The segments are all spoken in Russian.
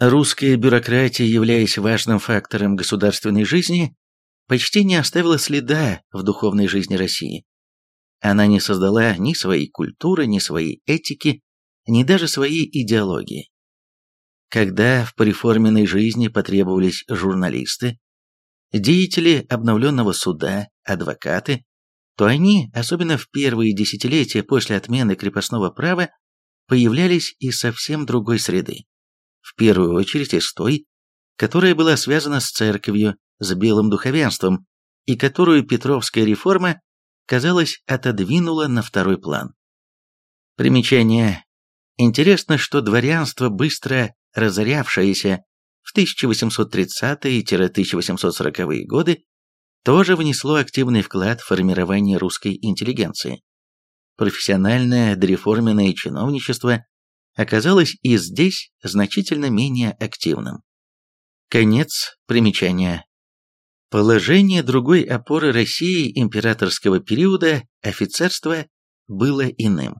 Русская бюрократия, являясь важным фактором государственной жизни, почти не оставила следа в духовной жизни России. Она не создала ни своей культуры, ни своей этики, ни даже своей идеологии. Когда в пореформенной жизни потребовались журналисты, деятели обновленного суда, адвокаты, то они, особенно в первые десятилетия после отмены крепостного права, появлялись из совсем другой среды. В первую очередь из той, которая была связана с церковью, с белым духовенством, и которую Петровская реформа, казалось, отодвинула на второй план. Примечание. Интересно, что дворянство, быстро разорявшееся в 1830-1840-е годы, тоже внесло активный вклад в формирование русской интеллигенции. Профессиональное дореформенное чиновничество оказалось и здесь значительно менее активным. Конец примечания. Положение другой опоры России императорского периода, офицерства, было иным.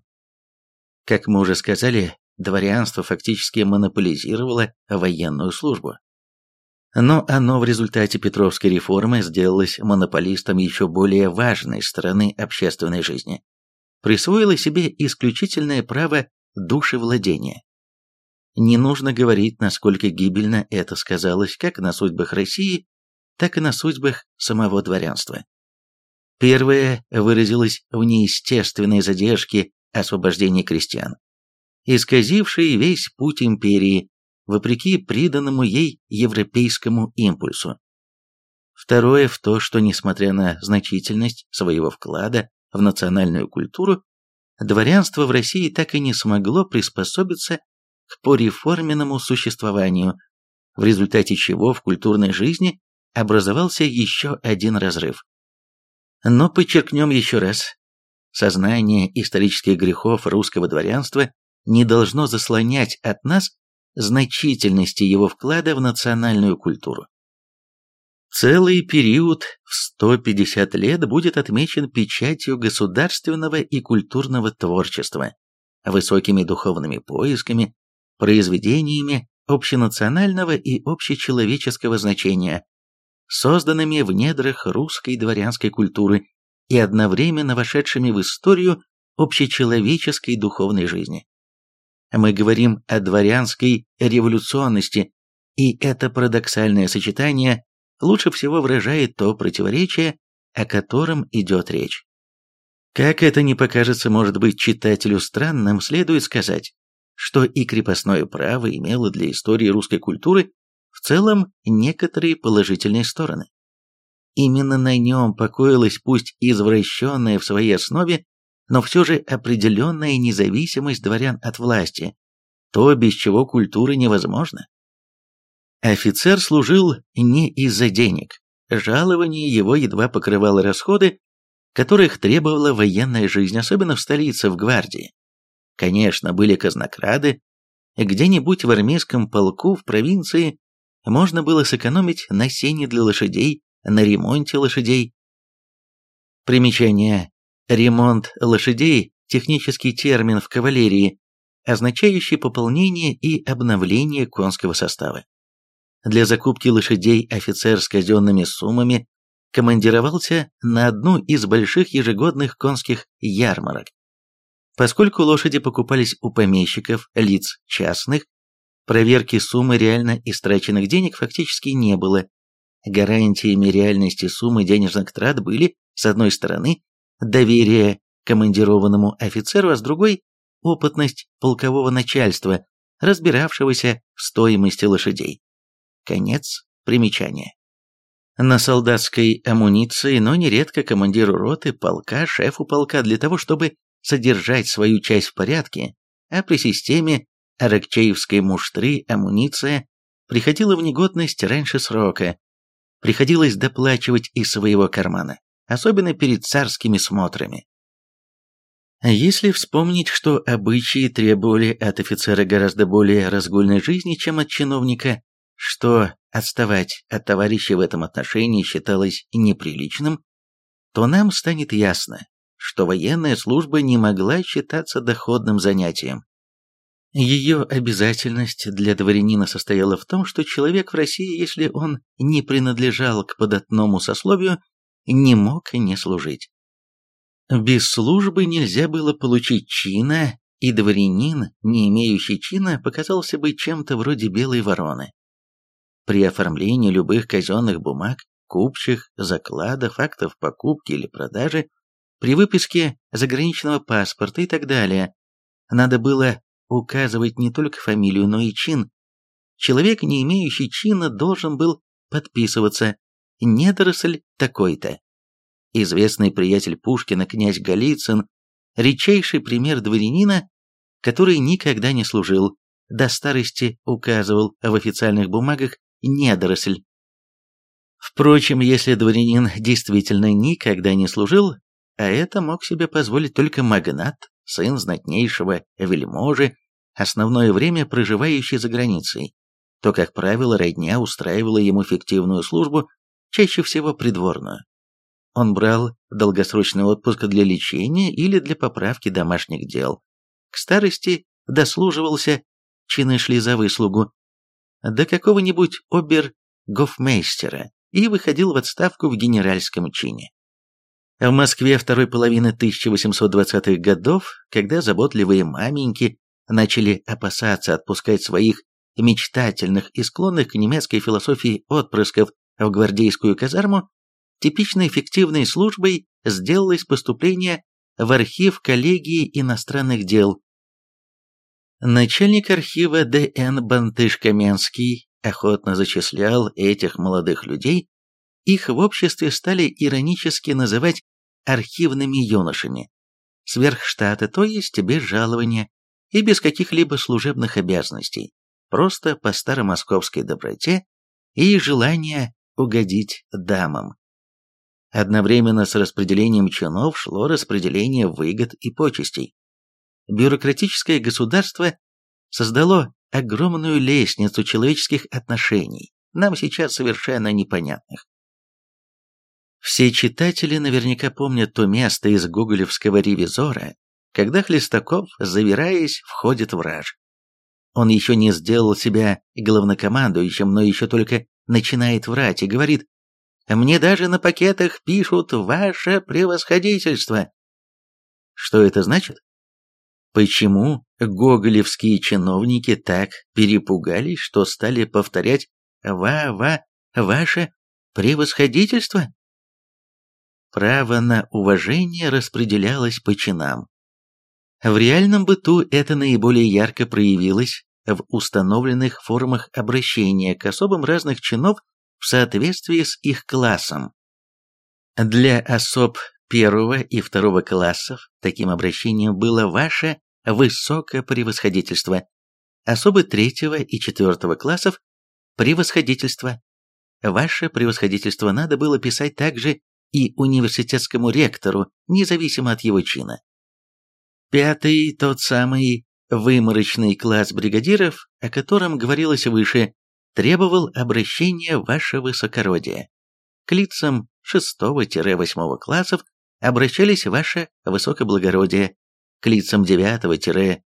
Как мы уже сказали, дворянство фактически монополизировало военную службу. Но оно в результате Петровской реформы сделалось монополистом еще более важной стороны общественной жизни. Присвоило себе исключительное право душевладения. Не нужно говорить, насколько гибельно это сказалось как на судьбах России, так и на судьбах самого дворянства. Первое выразилось в неестественной задержке освобождения крестьян, исказившей весь путь империи, вопреки приданному ей европейскому импульсу. Второе в то, что, несмотря на значительность своего вклада в национальную культуру, дворянство в России так и не смогло приспособиться к пореформенному существованию, в результате чего в культурной жизни образовался еще один разрыв. Но подчеркнем еще раз, сознание исторических грехов русского дворянства не должно заслонять от нас значительности его вклада в национальную культуру. Целый период в 150 лет будет отмечен печатью государственного и культурного творчества, высокими духовными поисками, произведениями общенационального и общечеловеческого значения, созданными в недрах русской дворянской культуры и одновременно вошедшими в историю общечеловеческой духовной жизни. Мы говорим о дворянской революционности, и это парадоксальное сочетание лучше всего выражает то противоречие, о котором идет речь. Как это не покажется, может быть, читателю странным, следует сказать, что и крепостное право имело для истории русской культуры в целом некоторые положительные стороны. Именно на нем покоилась пусть извращенная в своей основе, но все же определенная независимость дворян от власти, то, без чего культура невозможна. Офицер служил не из-за денег. Жалование его едва покрывало расходы, которых требовала военная жизнь, особенно в столице, в гвардии. Конечно, были казнокрады. Где-нибудь в армейском полку в провинции можно было сэкономить на сене для лошадей, на ремонте лошадей. Примечание. Ремонт лошадей – технический термин в кавалерии, означающий пополнение и обновление конского состава. Для закупки лошадей офицер с казенными суммами командировался на одну из больших ежегодных конских ярмарок. Поскольку лошади покупались у помещиков, лиц частных, проверки суммы реально истраченных денег фактически не было. Гарантиями реальности суммы денежных трат были, с одной стороны, доверие командированному офицеру, а с другой – опытность полкового начальства, разбиравшегося в стоимости лошадей. Конец примечания. На солдатской амуниции, но нередко командиру роты, полка, шефу полка для того, чтобы содержать свою часть в порядке, а при системе аракчеевской муштры амуниция приходила в негодность раньше срока, приходилось доплачивать из своего кармана, особенно перед царскими смотрами. Если вспомнить, что обычаи требовали от офицера гораздо более разгульной жизни, чем от чиновника, что отставать от товарища в этом отношении считалось неприличным, то нам станет ясно, что военная служба не могла считаться доходным занятием. Ее обязательность для дворянина состояла в том, что человек в России, если он не принадлежал к податному сословию, не мог не служить. Без службы нельзя было получить чина, и дворянин, не имеющий чина, показался бы чем-то вроде белой вороны. При оформлении любых казенных бумаг, купчих, закладов, актов покупки или продажи, при выписке заграничного паспорта и так далее, надо было указывать не только фамилию, но и чин. Человек, не имеющий чина, должен был подписываться «недоросль такой-то». Известный приятель Пушкина князь Голицын – редчайший пример дворянина, который никогда не служил, до старости указывал в официальных бумагах «недоросль». Впрочем, если дворянин действительно никогда не служил, а это мог себе позволить только магнат, сын знатнейшего вельможи, основное время проживающий за границей, то, как правило, родня устраивала ему фиктивную службу, чаще всего придворную. Он брал долгосрочный отпуск для лечения или для поправки домашних дел. К старости дослуживался, чины шли за выслугу, до какого-нибудь обер-гофмейстера и выходил в отставку в генеральском чине. В Москве второй половины 1820-х годов, когда заботливые маменьки начали опасаться отпускать своих мечтательных и склонных к немецкой философии отпрысков в гвардейскую казарму, типичной эффективной службой сделалось поступление в архив коллегии иностранных дел. Начальник архива Д.Н. Бантыш-Каменский охотно зачислял этих молодых людей, их в обществе стали иронически называть архивными юношами. Сверх штата, то есть без жалования и без каких-либо служебных обязанностей, просто по старомосковской доброте и желания угодить дамам. Одновременно с распределением чинов шло распределение выгод и почестей. Бюрократическое государство создало огромную лестницу человеческих отношений, нам сейчас совершенно непонятных. Все читатели наверняка помнят то место из гоголевского ревизора, когда Хлестаков, завираясь, входит в раж. Он еще не сделал себя главнокомандующим, но еще только начинает врать и говорит «Мне даже на пакетах пишут «Ваше превосходительство». Что это значит? Почему гоголевские чиновники так перепугались, что стали повторять «Ва-ва, ваше превосходительство»? право на уважение распределялось по чинам. В реальном быту это наиболее ярко проявилось в установленных формах обращения к особам разных чинов в соответствии с их классом. Для особ первого и второго классов таким обращением было ваше высокопревосходительство, особы третьего и четвертого классов – превосходительство. Ваше превосходительство надо было писать также и университетскому ректору, независимо от его чина. Пятый, тот самый выморочный класс бригадиров, о котором говорилось выше, требовал обращения ваше высокородие. К лицам 6-8 классов обращались ваше высокоблагородие, к лицам 9-14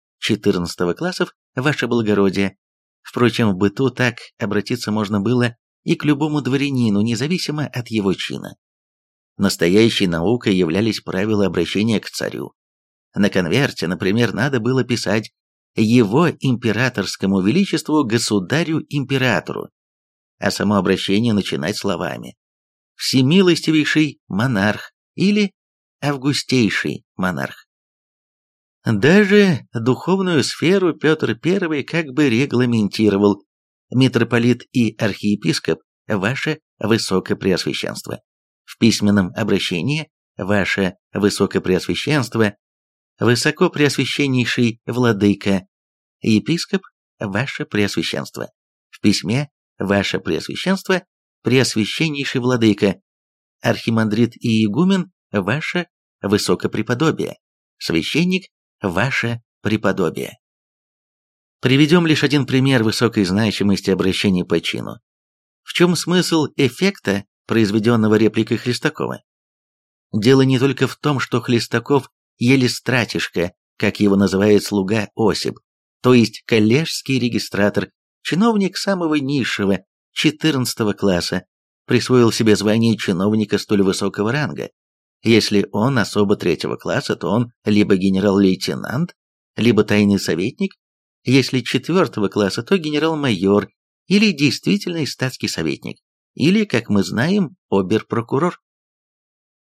классов ваше благородие. Впрочем, в быту так обратиться можно было и к любому дворянину, независимо от его чина. Настоящей наукой являлись правила обращения к царю. На конверте, например, надо было писать «Его императорскому величеству государю-императору», а само обращение начинать словами «Всемилостивейший монарх» или «Августейший монарх». Даже духовную сферу Петр I как бы регламентировал митрополит и архиепископ, ваше высокопреосвященство. В письменном обращении «Ваше Высокопреосвященство», «Высокопреосвященнейший Владыка», «Епископ», «Ваше Преосвященство». В письме «Ваше Преосвященство», «Преосвященнейший Владыка», «Архимандрит и игумен», «Ваше Высокопреподобие», «Священник», «Ваше Преподобие». Приведем лишь один пример высокой значимости обращений по чину. В чем смысл эффекта произведенного репликой Хлестакова. Дело не только в том, что Хлестаков еле стратишка, как его называет слуга Осип, то есть коллежский регистратор, чиновник самого низшего, 14 класса, присвоил себе звание чиновника столь высокого ранга. Если он особо третьего класса, то он либо генерал-лейтенант, либо тайный советник, если четвертого класса, то генерал-майор или действительный статский советник, или, как мы знаем, обер-прокурор.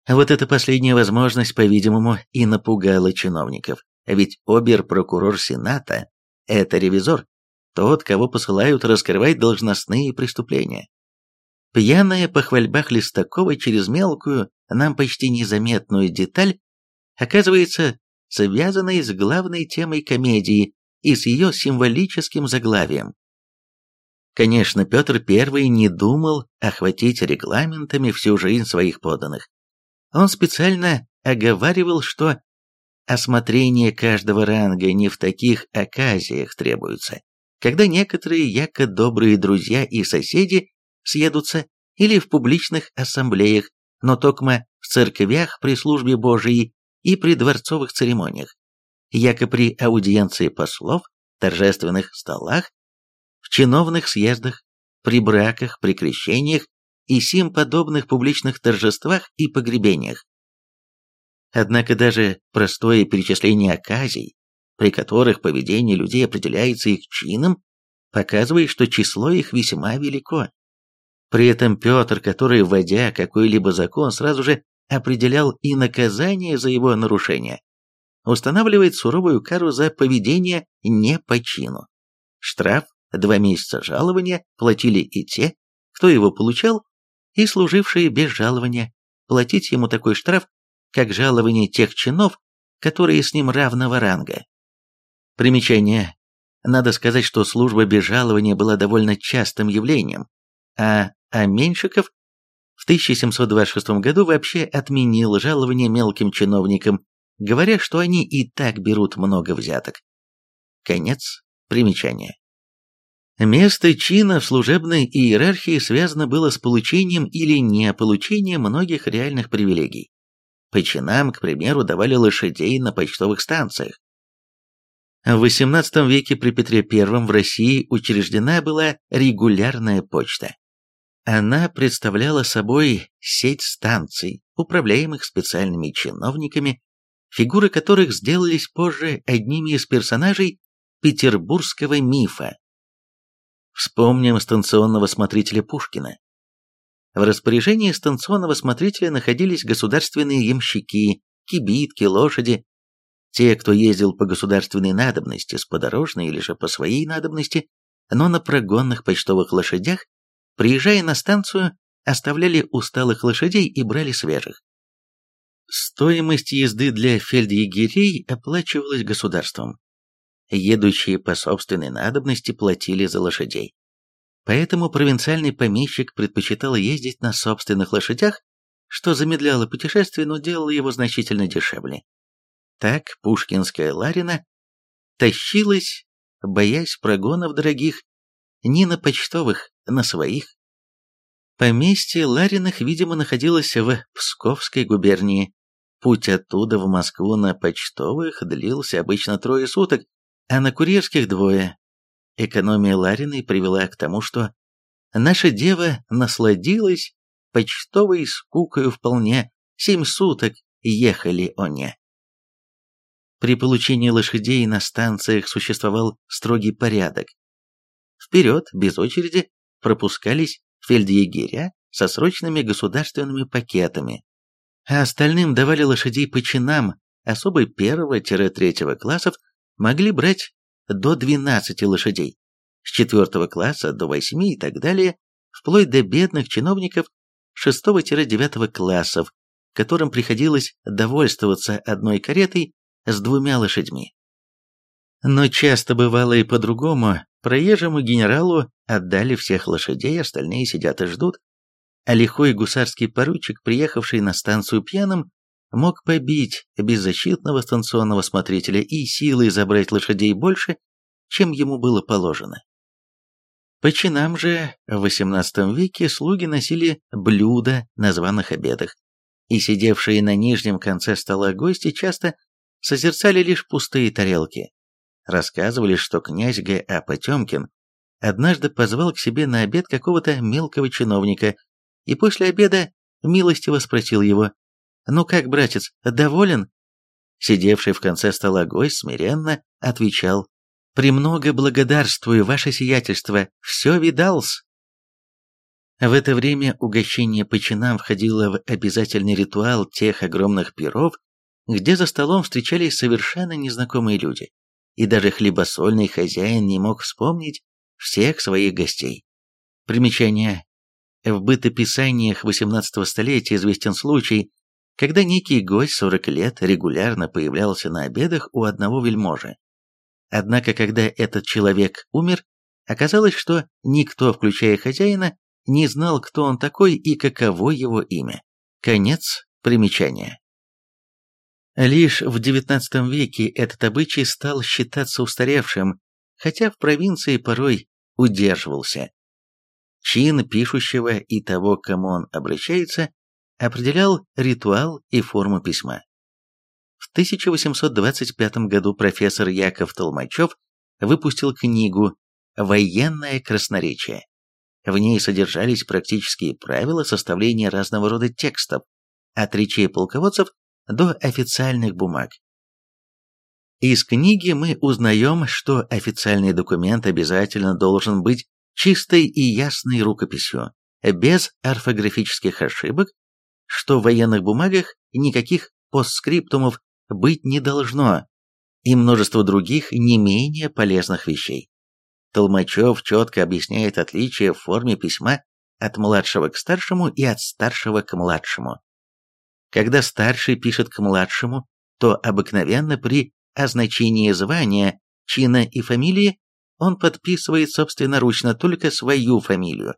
Вот эта последняя возможность, по-видимому, и напугала чиновников, ведь обер-прокурор Сената – это ревизор, тот, кого посылают раскрывать должностные преступления. Пьяная похвальба Хлестакова через мелкую, нам почти незаметную деталь, оказывается связанной с главной темой комедии и с ее символическим заглавием. Конечно, Петр I не думал охватить регламентами всю жизнь своих подданных. Он специально оговаривал, что осмотрение каждого ранга не в таких оказиях требуется, когда некоторые яко добрые друзья и соседи съедутся или в публичных ассамблеях, но токмо в церквях при службе Божией и при дворцовых церемониях, яко при аудиенции послов, торжественных столах, в чиновных съездах, при браках, при крещениях и сим подобных публичных торжествах и погребениях. Однако даже простое перечисление оказий, при которых поведение людей определяется их чином, показывает, что число их весьма велико. При этом Петр, который, вводя какой-либо закон, сразу же определял и наказание за его нарушение, устанавливает суровую кару за поведение не по чину. Штраф, два месяца жалования платили и те, кто его получал, и служившие без жалования. Платить ему такой штраф, как жалование тех чинов, которые с ним равного ранга. Примечание. Надо сказать, что служба без жалования была довольно частым явлением, а а Меньшиков в 1726 году вообще отменил жалование мелким чиновникам, говоря, что они и так берут много взяток. Конец примечания. Место чина в служебной иерархии связано было с получением или не получением многих реальных привилегий. По чинам, к примеру, давали лошадей на почтовых станциях. В XVIII веке при Петре I в России учреждена была регулярная почта. Она представляла собой сеть станций, управляемых специальными чиновниками, фигуры которых сделались позже одними из персонажей петербургского мифа. Вспомним станционного смотрителя Пушкина. В распоряжении станционного смотрителя находились государственные ямщики, кибитки, лошади. Те, кто ездил по государственной надобности, с подорожной или же по своей надобности, но на прогонных почтовых лошадях Приезжая на станцию, оставляли усталых лошадей и брали свежих. Стоимость езды для фельдъегерей оплачивалась государством. Едущие по собственной надобности платили за лошадей. Поэтому провинциальный помещик предпочитал ездить на собственных лошадях, что замедляло путешествие, но делало его значительно дешевле. Так пушкинская Ларина тащилась, боясь прогонов дорогих, не на почтовых, на своих. Поместье Лариных, видимо, находилось в Псковской губернии. Путь оттуда в Москву на почтовых длился обычно трое суток, а на курьерских двое. Экономия Лариной привела к тому, что наша дева насладилась почтовой скукою вполне, семь суток ехали они. При получении лошадей на станциях существовал строгий порядок. Вперед, без очереди, пропускались фельдъегеря со срочными государственными пакетами, а остальным давали лошадей по чинам, особо первого-третьего классов могли брать до 12 лошадей, с четвертого класса до 8 и так далее, вплоть до бедных чиновников 6-9 классов, которым приходилось довольствоваться одной каретой с двумя лошадьми. Но часто бывало и по-другому, Проезжему генералу отдали всех лошадей, остальные сидят и ждут. А лихой гусарский поручик, приехавший на станцию пьяным, мог побить беззащитного станционного смотрителя и силой забрать лошадей больше, чем ему было положено. По чинам же в XVIII веке слуги носили блюда на званых обедах, и сидевшие на нижнем конце стола гости часто созерцали лишь пустые тарелки, рассказывали, что князь Г.А. Потемкин однажды позвал к себе на обед какого-то мелкого чиновника и после обеда милостиво спросил его, «Ну как, братец, доволен?» Сидевший в конце стола гость смиренно отвечал, «Премного благодарствую, ваше сиятельство, все видал-с». В это время угощение по чинам входило в обязательный ритуал тех огромных пиров, где за столом встречались совершенно незнакомые люди, и даже хлебосольный хозяин не мог вспомнить всех своих гостей. Примечание. В бытописаниях XVIII столетия известен случай, когда некий гость 40 лет регулярно появлялся на обедах у одного вельможи. Однако, когда этот человек умер, оказалось, что никто, включая хозяина, не знал, кто он такой и каково его имя. Конец примечания. Лишь в XIX веке этот обычай стал считаться устаревшим, хотя в провинции порой удерживался. Чин пишущего и того, к кому он обращается, определял ритуал и форму письма. В 1825 году профессор Яков Толмачев выпустил книгу «Военное красноречие». В ней содержались практические правила составления разного рода текстов, от речей полководцев до официальных бумаг. Из книги мы узнаем, что официальный документ обязательно должен быть чистой и ясной рукописью, без орфографических ошибок, что в военных бумагах никаких постскриптумов быть не должно, и множество других не менее полезных вещей. Толмачев четко объясняет отличие в форме письма от младшего к старшему и от старшего к младшему. Когда старший пишет к младшему, то обыкновенно при означении звания, чина и фамилии он подписывает собственноручно только свою фамилию.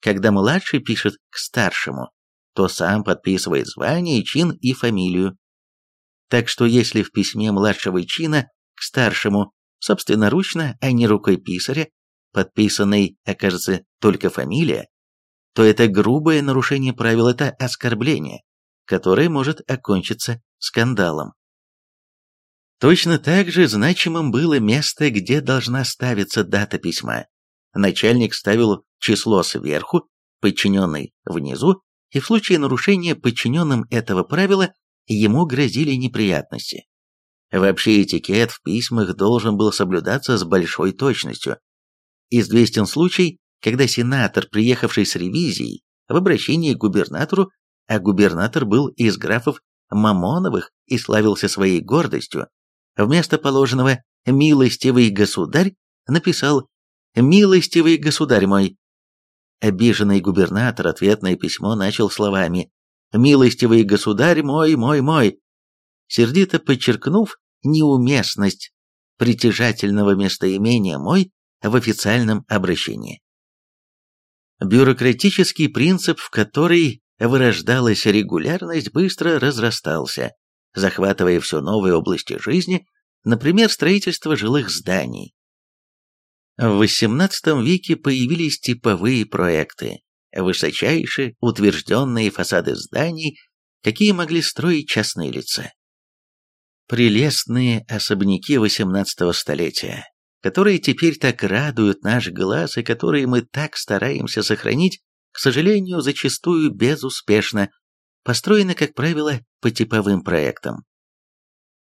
Когда младший пишет к старшему, то сам подписывает звание, чин и фамилию. Так что если в письме младшего чина к старшему собственноручно, а не рукой писаря, подписанной окажется только фамилия, то это грубое нарушение правил, это оскорбление, которое может окончиться скандалом. Точно так же значимым было место, где должна ставиться дата письма. Начальник ставил число сверху, подчиненный внизу, и в случае нарушения подчиненным этого правила ему грозили неприятности. Вообще этикет в письмах должен был соблюдаться с большой точностью. Известен случай, когда сенатор, приехавший с ревизией, в обращении к губернатору, а губернатор был из графов Мамоновых и славился своей гордостью, вместо положенного «милостивый государь» написал «милостивый государь мой». Обиженный губернатор ответное письмо начал словами «милостивый государь мой, мой, мой», сердито подчеркнув неуместность притяжательного местоимения «мой» в официальном обращении. Бюрократический принцип, в который вырождалась регулярность, быстро разрастался, захватывая все новые области жизни, например, строительство жилых зданий. В XVIII веке появились типовые проекты, высочайшие утвержденные фасады зданий, какие могли строить частные лица прелестные особняки XVIII столетия, которые теперь так радуют наш глаз и которые мы так стараемся сохранить, к сожалению, зачастую безуспешно, построены, как правило, по типовым проектам.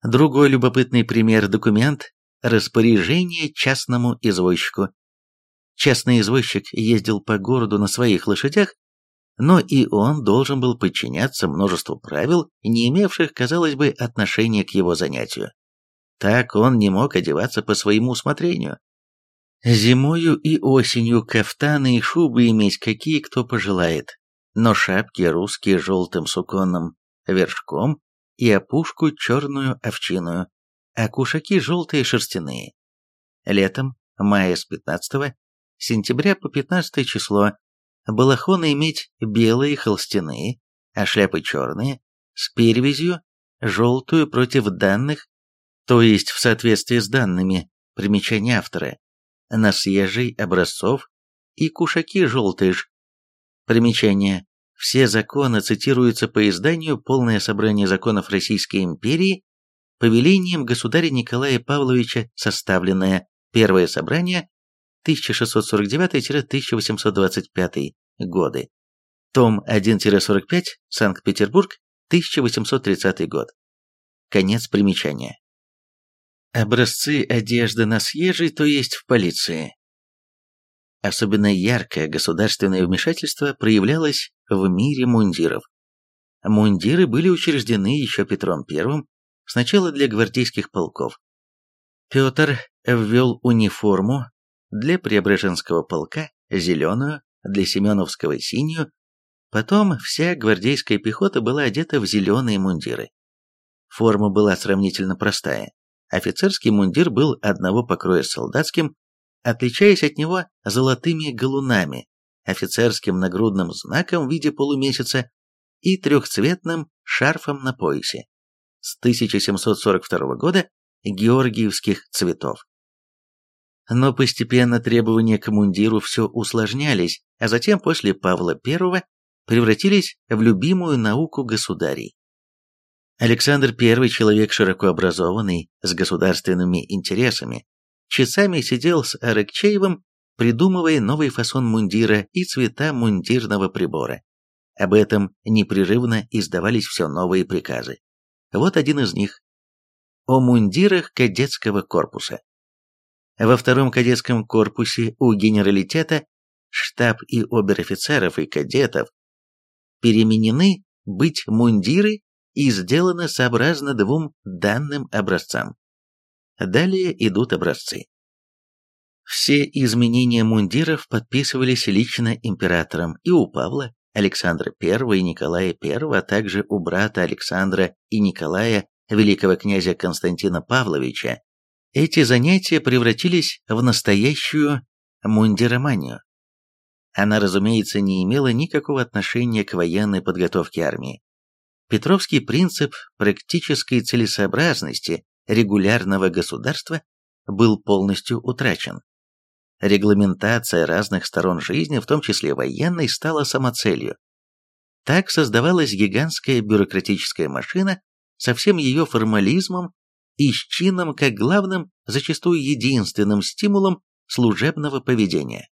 Другой любопытный пример – документ «Распоряжение частному извозчику». Частный извозчик ездил по городу на своих лошадях но и он должен был подчиняться множеству правил, не имевших, казалось бы, отношения к его занятию. Так он не мог одеваться по своему усмотрению. Зимою и осенью кафтаны и шубы иметь какие кто пожелает, но шапки русские желтым суконным вершком и опушку черную овчиную, а кушаки желтые шерстяные. Летом, мая с 15 сентября по 15 число, балахоны иметь белые холстяные, а шляпы черные, с перевязью, желтую против данных, то есть в соответствии с данными, примечания автора, на съезжий образцов и кушаки желтые ж. Примечание. Все законы цитируются по изданию «Полное собрание законов Российской империи», повелением государя Николая Павловича составленное Первое собрание 1649-1825 годы. Том 1-45, Санкт-Петербург, 1830 год. Конец примечания. Образцы одежды на съезжей, то есть в полиции. Особенно яркое государственное вмешательство проявлялось в мире мундиров. Мундиры были учреждены еще Петром I, сначала для гвардейских полков. Петр ввел униформу для Преображенского полка, зеленую, для Семеновского синюю, потом вся гвардейская пехота была одета в зеленые мундиры. Форма была сравнительно простая. Офицерский мундир был одного покроя с солдатским, отличаясь от него золотыми галунами, офицерским нагрудным знаком в виде полумесяца и трехцветным шарфом на поясе. С 1742 года георгиевских цветов. Но постепенно требования к мундиру все усложнялись, а затем после Павла I превратились в любимую науку государей. Александр I, человек широко образованный, с государственными интересами, часами сидел с Аракчеевым, придумывая новый фасон мундира и цвета мундирного прибора. Об этом непрерывно издавались все новые приказы. Вот один из них. О мундирах кадетского корпуса. Во втором кадетском корпусе у генералитета штаб и обер-офицеров и кадетов переменены быть мундиры и сделаны сообразно двум данным образцам. Далее идут образцы. Все изменения мундиров подписывались лично императором и у Павла, Александра I и Николая I, а также у брата Александра и Николая, великого князя Константина Павловича. Эти занятия превратились в настоящую мундироманию. Она, разумеется, не имела никакого отношения к военной подготовке армии. Петровский принцип практической целесообразности регулярного государства был полностью утрачен. Регламентация разных сторон жизни, в том числе военной, стала самоцелью. Так создавалась гигантская бюрократическая машина со всем ее формализмом и с чином как главным, зачастую единственным стимулом служебного поведения.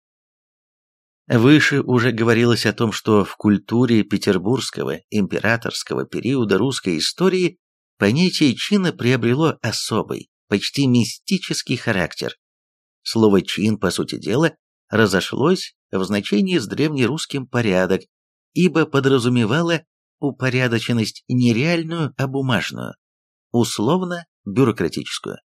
Выше уже говорилось о том, что в культуре петербургского императорского периода русской истории понятие чина приобрело особый, почти мистический характер. Слово «чин», по сути дела, разошлось в значении с древнерусским «порядок», ибо подразумевало упорядоченность не реальную, а бумажную, условно-бюрократическую.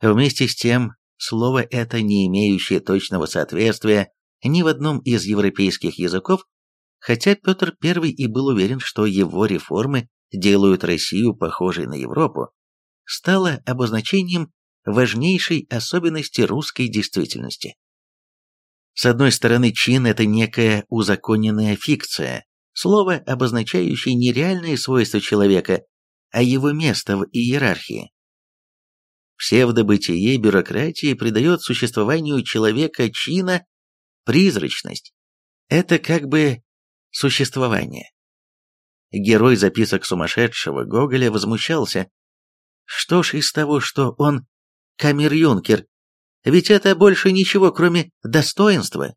Вместе с тем, слово это, не имеющее точного соответствия ни в одном из европейских языков, хотя Петр I и был уверен, что его реформы делают Россию похожей на Европу, стало обозначением важнейшей особенности русской действительности. С одной стороны, чин – это некая узаконенная фикция, слово, обозначающее не реальные свойства человека, а его место в иерархии. Псевдобытие бюрократии придает существованию человека чина призрачность. Это как бы существование. Герой записок сумасшедшего Гоголя возмущался. Что ж из того, что он камер-юнкер? Ведь это больше ничего, кроме достоинства.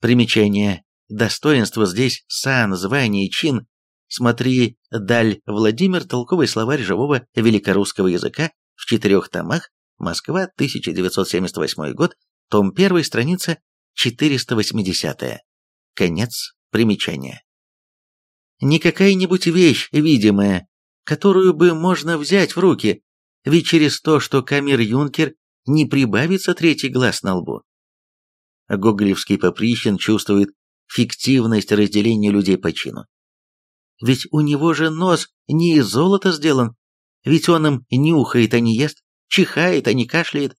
Примечание. Достоинство здесь сан, звание, чин. Смотри «Даль Владимир. Толковый словарь живого великорусского языка» в четырех томах. Москва, 1978 год. Том 1, страница 480. -е. Конец примечания. Не какая-нибудь вещь видимая, которую бы можно взять в руки, ведь через то, что камер-юнкер, не прибавится третий глаз на лбу. Гоголевский Поприщин чувствует фиктивность разделения людей по чину. Ведь у него же нос не из золота сделан, ведь он им нюхает, а не ест, чихает, а не кашляет.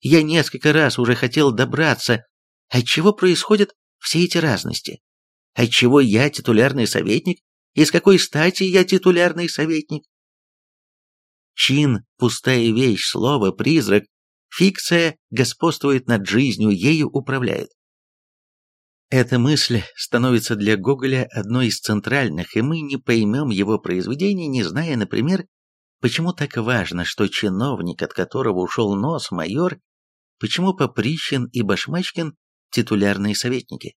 Я несколько раз уже хотел добраться Отчего происходят все эти разности? Отчего я титулярный советник? И с какой стати я титулярный советник? Чин – пустая вещь, слово, призрак, фикция господствует над жизнью, ею управляет. Эта мысль становится для Гоголя одной из центральных, и мы не поймем его произведения, не зная, например, Почему так важно, что чиновник, от которого ушел нос, майор, почему Поприщин и Башмачкин – титулярные советники?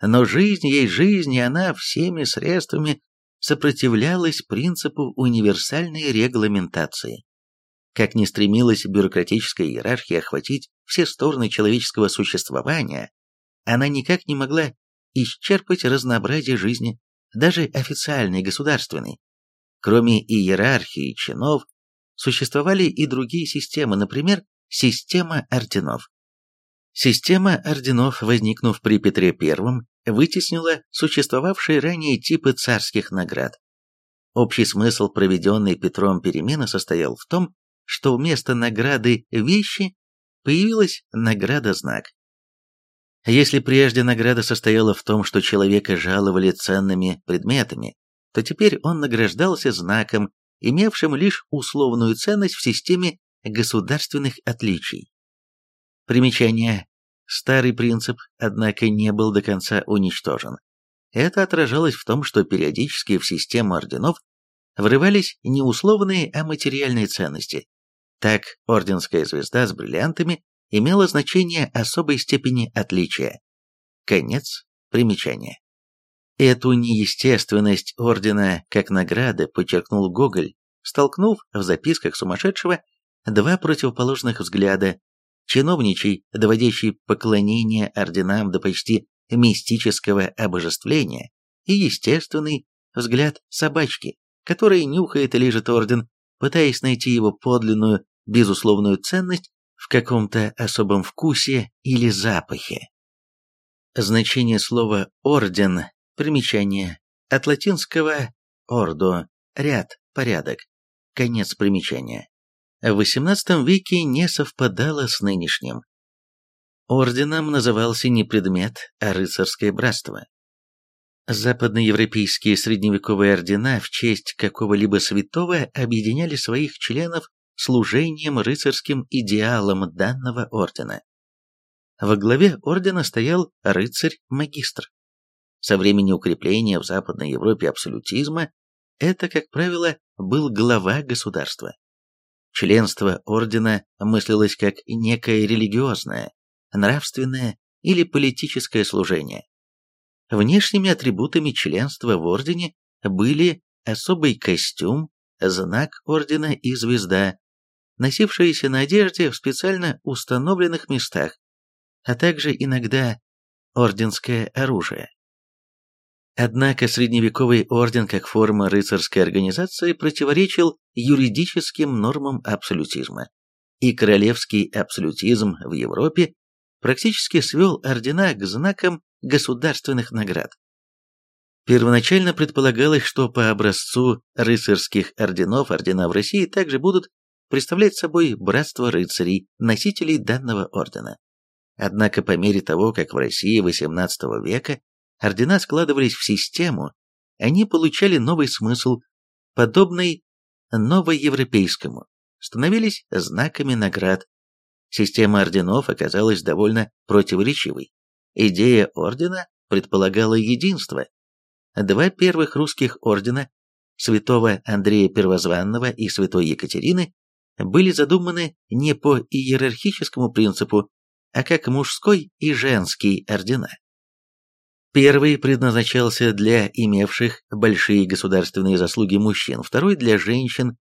Но жизнь есть жизнь, и она всеми средствами сопротивлялась принципу универсальной регламентации. Как ни стремилась бюрократическая иерархия охватить все стороны человеческого существования, она никак не могла исчерпать разнообразие жизни, даже официальной государственной. Кроме иерархии чинов, существовали и другие системы, например, система орденов. Система орденов, возникнув при Петре I, вытеснила существовавшие ранее типы царских наград. Общий смысл проведенной Петром перемены состоял в том, что вместо награды вещи появилась награда-знак. Если прежде награда состояла в том, что человека жаловали ценными предметами, то теперь он награждался знаком, имевшим лишь условную ценность в системе государственных отличий. Примечание. Старый принцип, однако, не был до конца уничтожен. Это отражалось в том, что периодически в систему орденов врывались не условные, а материальные ценности, так, орденская звезда с бриллиантами имела значение особой степени отличия. Конец примечания. Эту неестественность ордена как награды подчеркнул Гоголь, столкнув в записках сумасшедшего два противоположных взгляда, чиновничий, доводящий поклонение орденам до почти мистического обожествления, и естественный взгляд собачки, которая нюхает и лежит орден, пытаясь найти его подлинную, безусловную ценность в каком-то особом вкусе или запахе. Значение слова «орден» примечание от латинского «ордо» – ряд, порядок, конец примечания. В XVIII веке не совпадало с нынешним. Орденом назывался не предмет, а рыцарское братство. Западноевропейские средневековые ордена в честь какого-либо святого объединяли своих членов служением рыцарским идеалом данного ордена. Во главе ордена стоял рыцарь-магистр. Со времени укрепления в Западной Европе абсолютизма это, как правило, был глава государства. Членство ордена мыслилось как некое религиозное, нравственное или политическое служение. Внешними атрибутами членства в ордене были особый костюм, знак ордена и звезда, носившиеся на одежде в специально установленных местах, а также иногда орденское оружие. Однако средневековый орден как форма рыцарской организации противоречил юридическим нормам абсолютизма, и королевский абсолютизм в Европе практически свел ордена к знакам государственных наград. Первоначально предполагалось, что по образцу рыцарских орденов ордена в России также будут представлять собой братство рыцарей, носителей данного ордена. Однако по мере того, как в России XVIII века ордена складывались в систему, они получали новый смысл, подобный новоевропейскому, становились знаками наград. Система орденов оказалась довольно противоречивой. Идея ордена предполагала единство. Два первых русских ордена, святого Андрея Первозванного и святой Екатерины, были задуманы не по иерархическому принципу, а как мужской и женский ордена. Первый предназначался для имевших большие государственные заслуги мужчин, второй для женщин.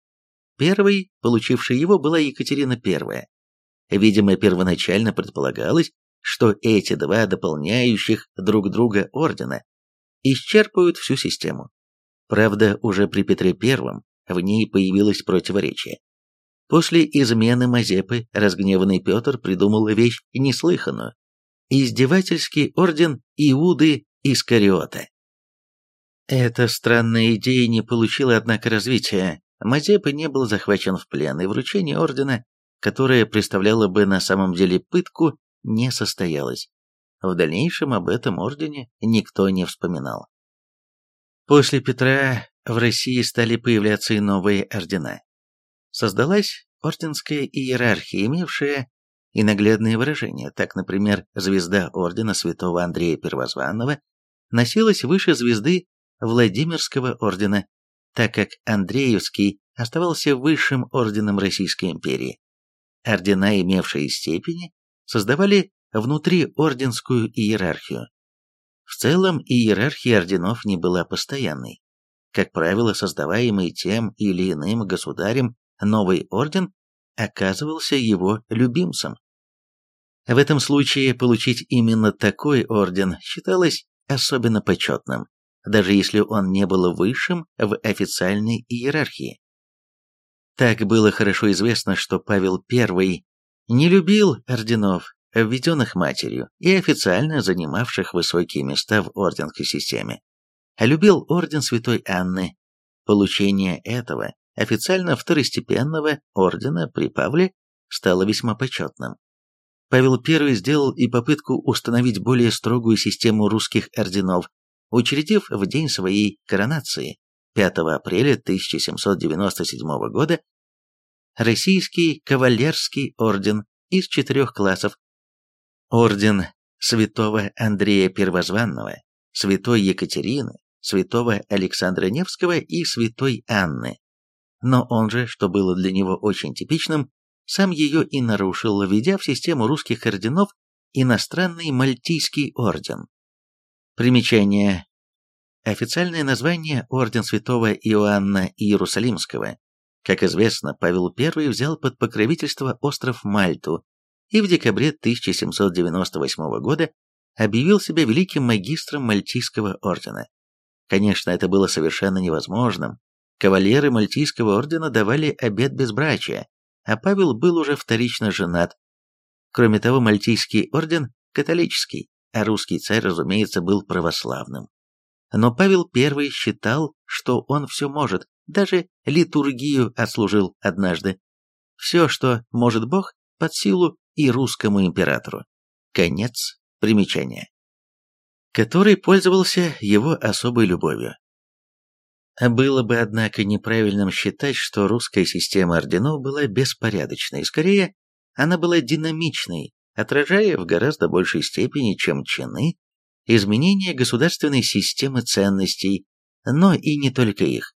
Первый, получивший его, была Екатерина I. Видимо, первоначально предполагалось, что эти два дополняющих друг друга ордена исчерпывают всю систему. Правда, уже при Петре I в ней появилось противоречие. После измены Мазепы разгневанный Петр придумал вещь неслыханную – издевательский орден Иуды Искариота. Эта странная идея не получила, однако, развития. Мазепа не был захвачен в плен, и вручение ордена, которое представляло бы на самом деле пытку, не состоялось. В дальнейшем об этом ордене никто не вспоминал. После Петра в России стали появляться и новые ордена. Создалась орденская иерархия, имевшая и наглядные выражения. Так, например, звезда ордена святого Андрея Первозванного носилась выше звезды Владимирского ордена, так как Андреевский оставался высшим орденом Российской империи. Ордена, имевшие степени, создавали внутриорденскую иерархию. В целом иерархия орденов не была постоянной. Как правило, создаваемый тем или иным государем новый орден оказывался его любимцем. В этом случае получить именно такой орден считалось особенно почетным, даже если он не был высшим в официальной иерархии. Так было хорошо известно, что Павел I не любил орденов, введенных матерью и официально занимавших высокие места в орденской системе, а любил орден Святой Анны. Получение этого официально второстепенного ордена при Павле стало весьма почетным. Павел I сделал и попытку установить более строгую систему русских орденов, учредив в день своей коронации, 5 апреля 1797 года, Российский кавалерский орден из четырех классов. Орден святого Андрея Первозванного, святой Екатерины, святого Александра Невского и святой Анны. Но он же, что было для него очень типичным, сам ее и нарушил, введя в систему русских орденов иностранный Мальтийский орден. Примечание. Официальное название Орден Святого Иоанна Иерусалимского. Как известно, Павел I взял под покровительство остров Мальту и в декабре 1798 года объявил себя великим магистром Мальтийского ордена. Конечно, это было совершенно невозможным. Кавалеры Мальтийского ордена давали обет безбрачия, а Павел был уже вторично женат. Кроме того, Мальтийский орден католический, а русский царь, разумеется, был православным. Но Павел I считал, что он все может, даже литургию отслужил однажды. Все, что может Бог, под силу и русскому императору. Конец примечания. Который пользовался его особой любовью. Было бы, однако, неправильным считать, что русская система орденов была беспорядочной. Скорее, она была динамичной, отражая в гораздо большей степени, чем чины, изменения государственной системы ценностей, но и не только их.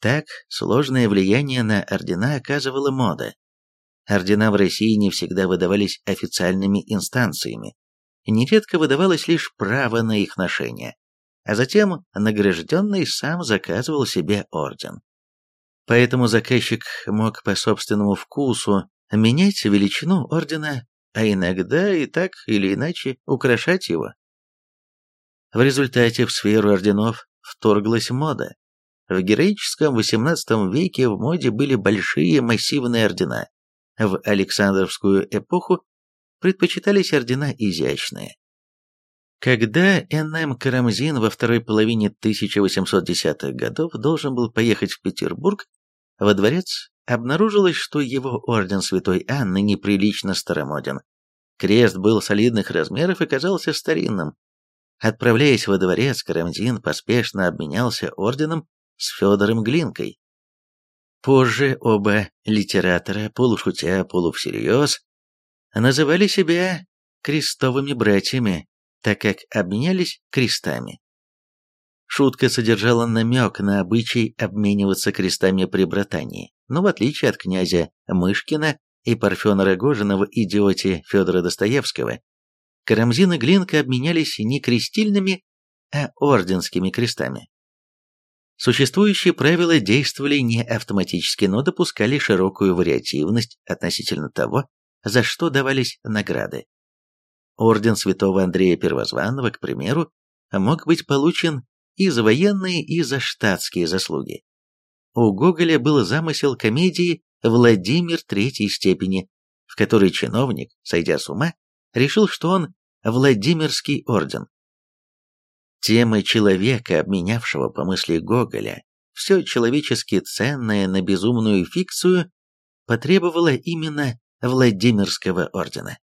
Так, сложное влияние на ордена оказывала мода. Ордена в России не всегда выдавались официальными инстанциями. Нередко выдавалось лишь право на их ношение а затем награжденный сам заказывал себе орден. Поэтому заказчик мог по собственному вкусу менять величину ордена, а иногда и так или иначе украшать его. В результате в сферу орденов вторглась мода. В героическом XVIII веке в моде были большие массивные ордена. В Александровскую эпоху предпочитались ордена изящные. Когда Н.М. Карамзин во второй половине 1810-х годов должен был поехать в Петербург, во дворец обнаружилось, что его орден Святой Анны неприлично старомоден. Крест был солидных размеров и казался старинным. Отправляясь во дворец, Карамзин поспешно обменялся орденом с Федором Глинкой. Позже оба литератора, полушутя, полувсерьез, называли себя крестовыми братьями так как обменялись крестами. Шутка содержала намек на обычай обмениваться крестами при братании, но в отличие от князя Мышкина и Парфена Рогожина в «Идиоте» Федора Достоевского, Карамзин и Глинка обменялись не крестильными, а орденскими крестами. Существующие правила действовали не автоматически, но допускали широкую вариативность относительно того, за что давались награды. Орден святого Андрея Первозванного, к примеру, мог быть получен и за военные, и за штатские заслуги. У Гоголя был замысел комедии «Владимир третьей степени», в которой чиновник, сойдя с ума, решил, что он Владимирский орден. Тема человека, обменявшего по мысли Гоголя все человечески ценное на безумную фикцию, потребовала именно Владимирского ордена.